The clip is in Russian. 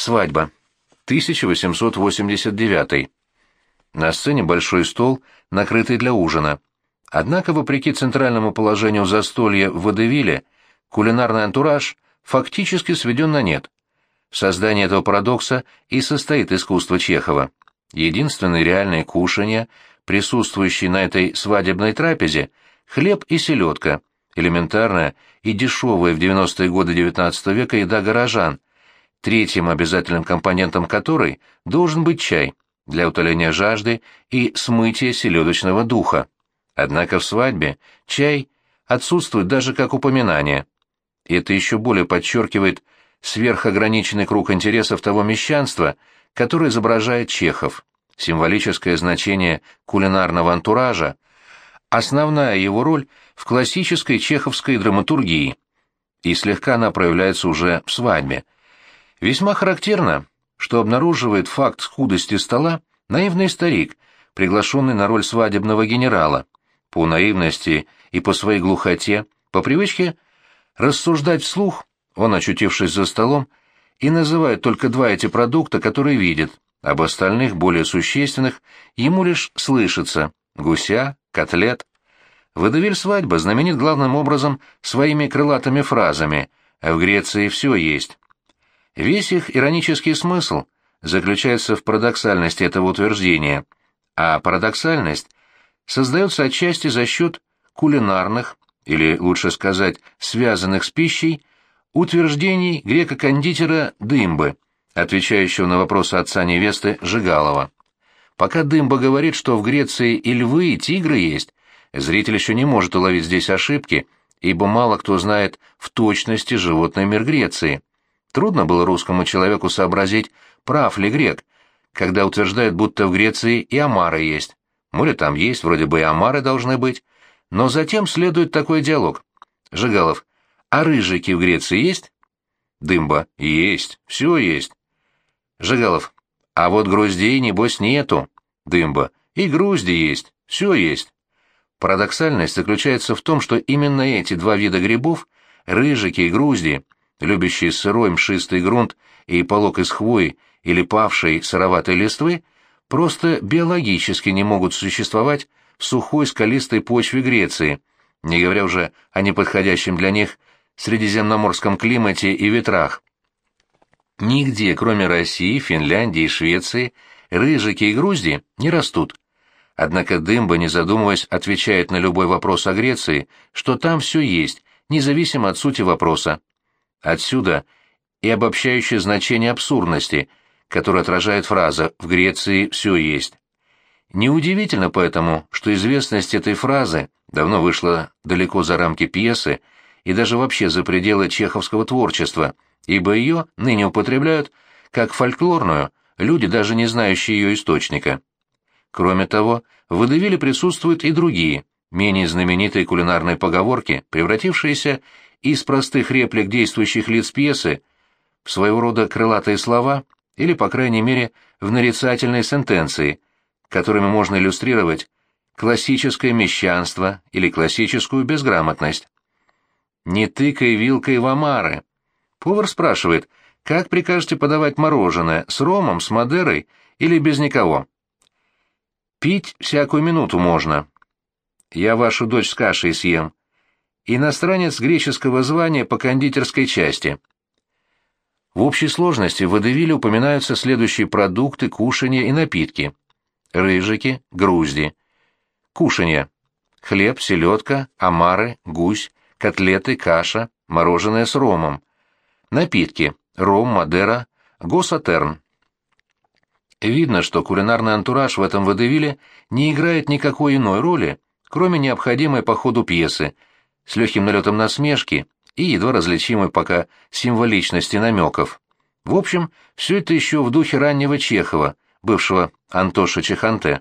Свадьба. 1889. На сцене большой стол, накрытый для ужина. Однако, вопреки центральному положению застолья в Водевиле, кулинарный антураж фактически сведен на нет. В создании этого парадокса и состоит искусство Чехова. Единственные реальные кушанья, присутствующие на этой свадебной трапезе, хлеб и селедка, элементарная и дешевая в 90-е годы XIX века еда горожан, третьим обязательным компонентом которой должен быть чай для утоления жажды и смытия селедочного духа. Однако в свадьбе чай отсутствует даже как упоминание. И это еще более подчеркивает сверхограниченный круг интересов того мещанства, который изображает Чехов. Символическое значение кулинарного антуража, основная его роль в классической чеховской драматургии, и слегка она проявляется уже в свадьбе. Весьма характерно, что обнаруживает факт скудости стола наивный старик, приглашенный на роль свадебного генерала. По наивности и по своей глухоте, по привычке рассуждать вслух, он, очутившись за столом, и называет только два эти продукта, которые видит, об остальных, более существенных, ему лишь слышится — гуся, котлет. Водевиль «Свадьба» знаменит главным образом своими крылатыми фразами «в Греции все есть». Весь их иронический смысл заключается в парадоксальности этого утверждения, а парадоксальность создается отчасти за счет кулинарных, или лучше сказать, связанных с пищей, утверждений грека-кондитера Дымбы, отвечающего на вопросы отца невесты Жигалова. Пока Дымба говорит, что в Греции и львы, и тигры есть, зритель еще не может уловить здесь ошибки, ибо мало кто знает в точности животный мир Греции. Трудно было русскому человеку сообразить, прав ли грек, когда утверждает, будто в Греции и омары есть. Море там есть, вроде бы и омары должны быть. Но затем следует такой диалог. Жигалов. А рыжики в Греции есть? Дымба. Есть. Все есть. Жигалов. А вот груздей, небось, нету. Дымба. И грузди есть. Все есть. Парадоксальность заключается в том, что именно эти два вида грибов, рыжики и грузди, любящие сырой мшистый грунт и полок из хвои или павшей сыроватой листвы, просто биологически не могут существовать в сухой скалистой почве Греции, не говоря уже о неподходящем для них средиземноморском климате и ветрах. Нигде, кроме России, Финляндии и Швеции, рыжики и грузди не растут. Однако Дымба, не задумываясь, отвечает на любой вопрос о Греции, что там все есть, независимо от сути вопроса. Отсюда и обобщающее значение абсурдности, которое отражает фраза «в Греции все есть». Неудивительно поэтому, что известность этой фразы давно вышла далеко за рамки пьесы и даже вообще за пределы чеховского творчества, ибо ее ныне употребляют как фольклорную, люди, даже не знающие ее источника. Кроме того, в водевиле присутствуют и другие, менее знаменитые кулинарные поговорки, превратившиеся из простых реплик действующих лиц пьесы в своего рода крылатые слова или, по крайней мере, в нарицательные сентенции, которыми можно иллюстрировать классическое мещанство или классическую безграмотность. «Не тыкай вилкой в омары». Повар спрашивает, как прикажете подавать мороженое, с ромом, с мадерой или без никого? Пить всякую минуту можно. Я вашу дочь с кашей съем. Иностранец греческого звания по кондитерской части. В общей сложности в водевиле упоминаются следующие продукты, кушанья и напитки. Рыжики, грузди. Кушанья. Хлеб, селедка, омары, гусь, котлеты, каша, мороженое с ромом. Напитки. Ром, Мадера, Госатерн. Видно, что кулинарный антураж в этом водевиле не играет никакой иной роли, кроме необходимой по ходу пьесы, с легким налетом насмешки и едва различимой пока символичности намеков. В общем, все это еще в духе раннего Чехова, бывшего Антоша Чеханте.